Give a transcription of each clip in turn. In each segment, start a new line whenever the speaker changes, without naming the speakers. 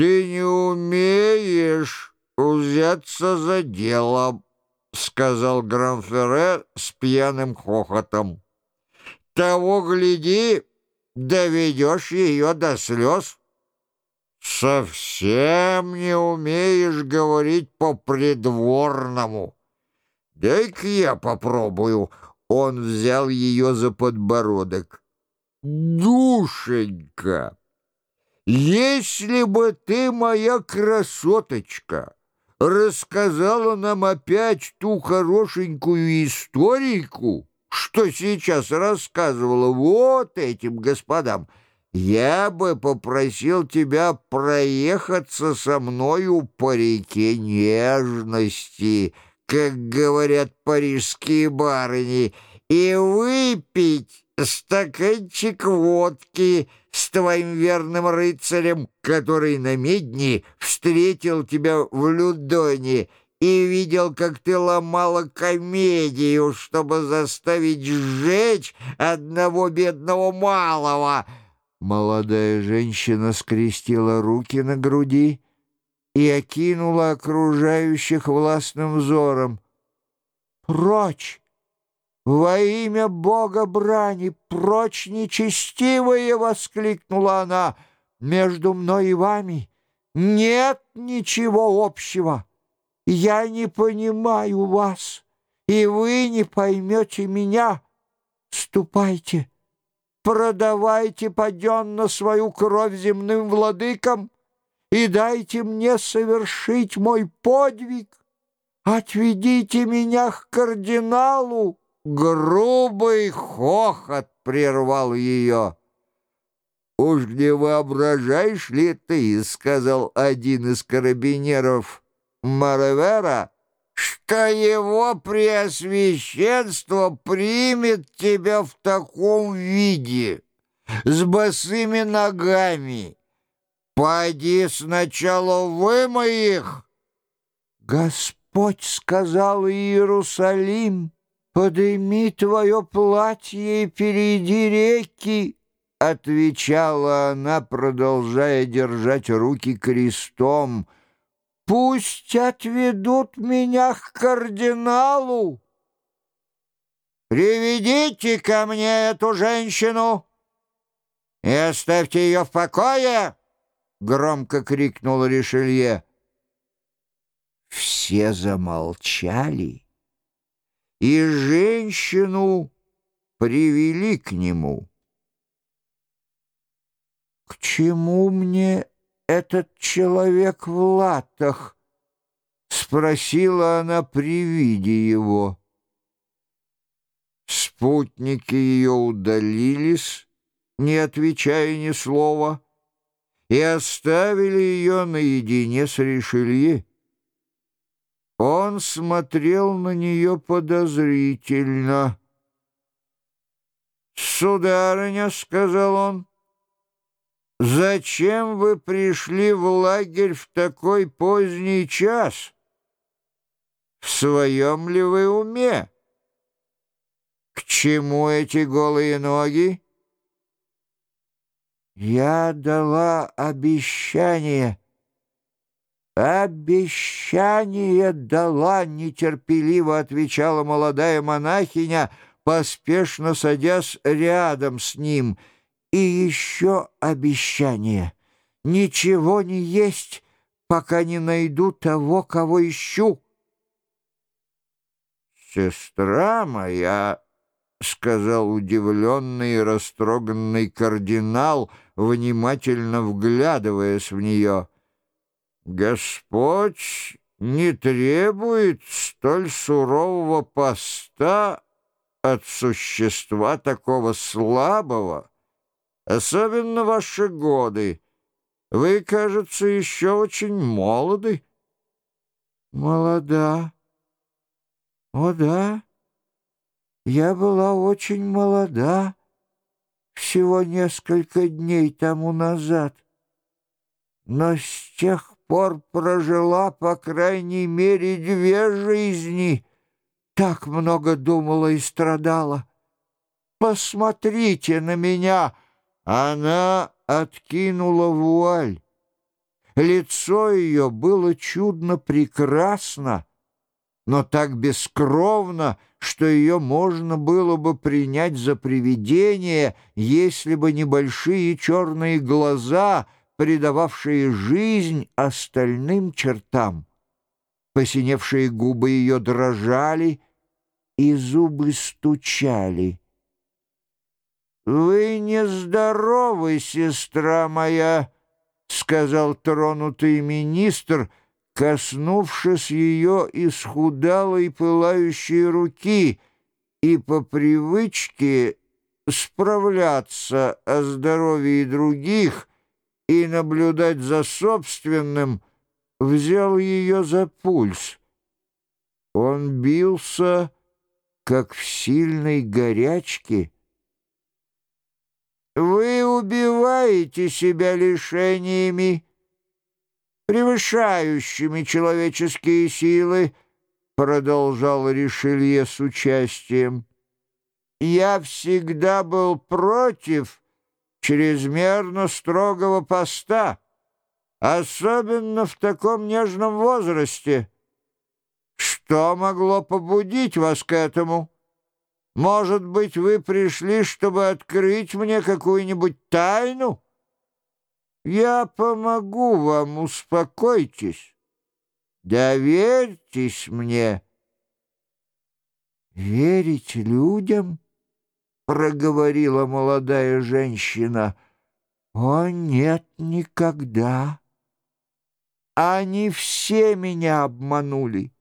ты не умеешь взяться за дело, — сказал Гранферре с пьяным хохотом. Того, гляди, доведешь ее до слез. Совсем не умеешь говорить по-придворному. Дай-ка я попробую. Он взял ее за подбородок. Душенька, если бы ты, моя красоточка, рассказала нам опять ту хорошенькую историйку, что сейчас рассказывала вот этим господам, я бы попросил тебя проехаться со мною по реке нежности, как говорят парижские барыни, и выпить стаканчик водки с твоим верным рыцарем, который на медне встретил тебя в Людоне и видел, как ты ломала комедию, чтобы заставить сжечь одного бедного малого». Молодая женщина скрестила руки на груди и окинула окружающих властным взором. «Прочь! Во имя Бога брани! Прочь, нечестивые!» — воскликнула она. «Между мной и вами нет ничего общего. Я не понимаю вас, и вы не поймете меня. Ступайте!» продавайте паденно свою кровь земным владыкам и дайте мне совершить мой подвиг. Отведите меня к кардиналу. Грубый хохот прервал ее. «Уж не воображаешь ли ты, — сказал один из карабинеров Маравера, что его преосвященство примет тебя в таком виде, с босыми ногами. Пойди сначала вымой их. Господь сказал Иерусалим, подыми твое платье и перейди реки, отвечала она, продолжая держать руки крестом — Пусть отведут меня к кардиналу. Приведите ко мне эту женщину и оставьте ее в покое, — громко крикнул Ришелье. Все замолчали, и женщину привели к нему. «К чему мне этот человек в латах?» — спросила она при виде его. Спутники ее удалились, не отвечая ни слова, и оставили ее наедине с Ришелье. Он смотрел на нее подозрительно. «Сударыня», — сказал он, — «Зачем вы пришли в лагерь в такой поздний час? В своем ли вы уме? К чему эти голые ноги?» «Я дала обещание». «Обещание дала!» — нетерпеливо отвечала молодая монахиня, поспешно садясь рядом с ним — и еще обещание. Ничего не есть, пока не найду того, кого ищу. «Сестра моя», — сказал удивленный и растроганный кардинал, внимательно вглядываясь в нее, — «Господь не требует столь сурового поста от существа такого слабого» особенно ваши годы. Вы, кажется, еще очень молоды». «Молода? О, да, я была очень молода всего несколько дней тому назад, но с тех пор прожила, по крайней мере, две жизни, так много думала и страдала. Посмотрите на меня!» Она откинула вуаль. Лицо ее было чудно прекрасно, но так бескровно, что ее можно было бы принять за привидение, если бы небольшие черные глаза, придававшие жизнь остальным чертам. Посиневшие губы ее дрожали, и зубы стучали. «Вы нездоровы, сестра моя», — сказал тронутый министр, коснувшись ее исхудалой пылающей руки и по привычке справляться о здоровье других и наблюдать за собственным, взял ее за пульс. Он бился, как в сильной горячке. «Вы убиваете себя лишениями, превышающими человеческие силы», продолжал Ришелье с участием. «Я всегда был против чрезмерно строгого поста, особенно в таком нежном возрасте». Что могло побудить вас к этому? Может быть, вы пришли, чтобы открыть мне какую-нибудь тайну? Я помогу вам, успокойтесь. Доверьтесь мне. Верить людям? Проговорила молодая женщина. О, нет, никогда. Они все меня обманули.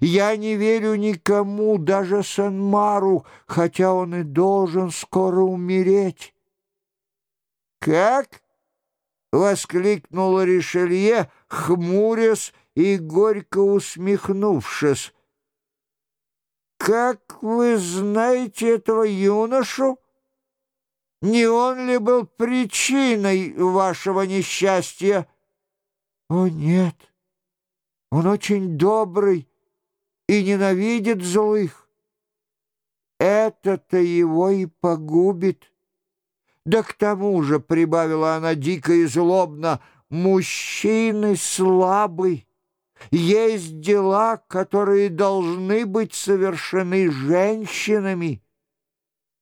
Я не верю никому, даже Санмару, хотя он и должен скоро умереть. «Как?» — воскликнул Ришелье, хмурясь и горько усмехнувшись. «Как вы знаете этого юношу? Не он ли был причиной вашего несчастья?» «О, нет, он очень добрый» и ненавидит злых. Это-то его и погубит. Да к тому же, — прибавила она дико и злобно, — мужчины слабы. Есть дела, которые должны быть совершены женщинами.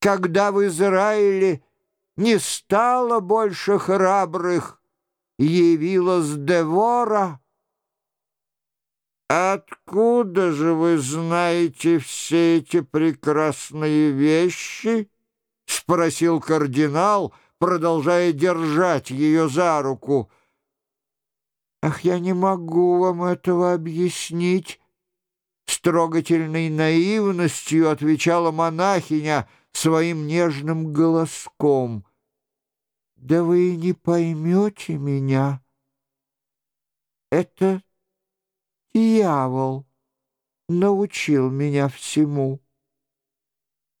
Когда в Израиле не стало больше храбрых, явилась Девора — «Откуда же вы знаете все эти прекрасные вещи?» — спросил кардинал, продолжая держать ее за руку. «Ах, я не могу вам этого объяснить!» С трогательной наивностью отвечала монахиня своим нежным голоском. «Да вы не поймете меня. Это Дьявол научил меня всему.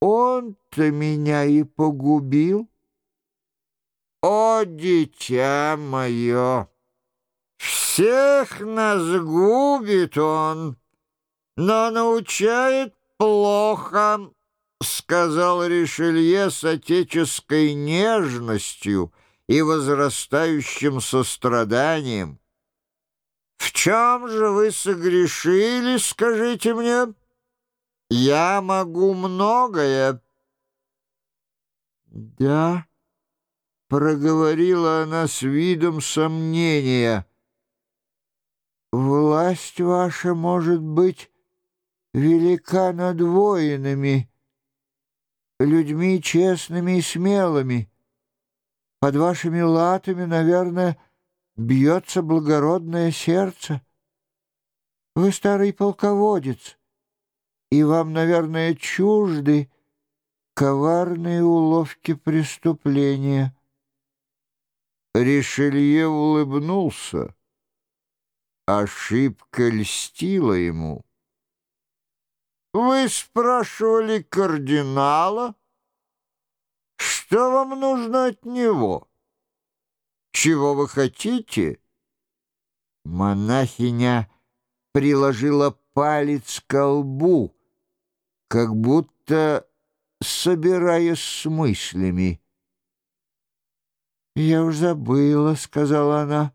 Он-то меня и погубил. О, дитя мое! Всех нас губит он, но научает плохо, — сказал Ришелье с отеческой нежностью и возрастающим состраданием. В чем же вы согрешили, скажите мне? Я могу многое. Да, проговорила она с видом сомнения. Власть ваша может быть велика над воинами, людьми честными и смелыми. Под вашими латами, наверное, бьется благородное сердце. Вы старый полководец, и вам, наверное, чужды коварные уловки преступления. Ришелье улыбнулся. Ошибка льстила ему. «Вы спрашивали кардинала? Что вам нужно от него?» Чего вы хотите?» Монахиня приложила палец к лбу, как будто собираясь с мыслями. «Я уж забыла», — сказала она.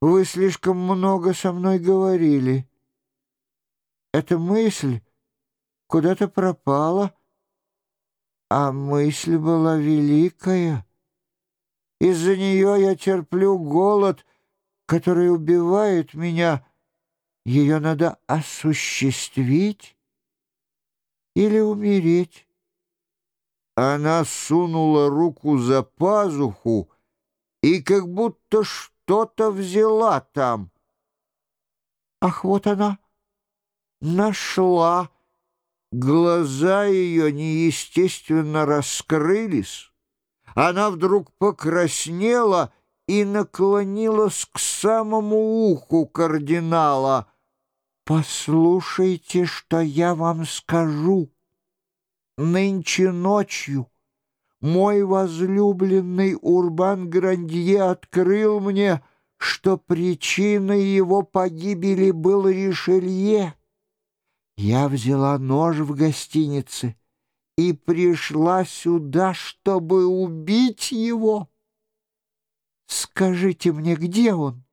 Вы слишком много со мной говорили. Эта мысль куда-то пропала, а мысль была великая. Из-за нее я терплю голод, который убивает меня. Ее надо осуществить или умереть. Она сунула руку за пазуху и как будто что-то взяла там. Ах, вот она нашла. Глаза ее неестественно раскрылись. Она вдруг покраснела и наклонилась к самому уху кардинала. «Послушайте, что я вам скажу. Нынче ночью мой возлюбленный Урбан Грандье открыл мне, что причиной его погибели был Ришелье. Я взяла нож в гостинице и пришла сюда, чтобы убить его. Скажите мне, где он?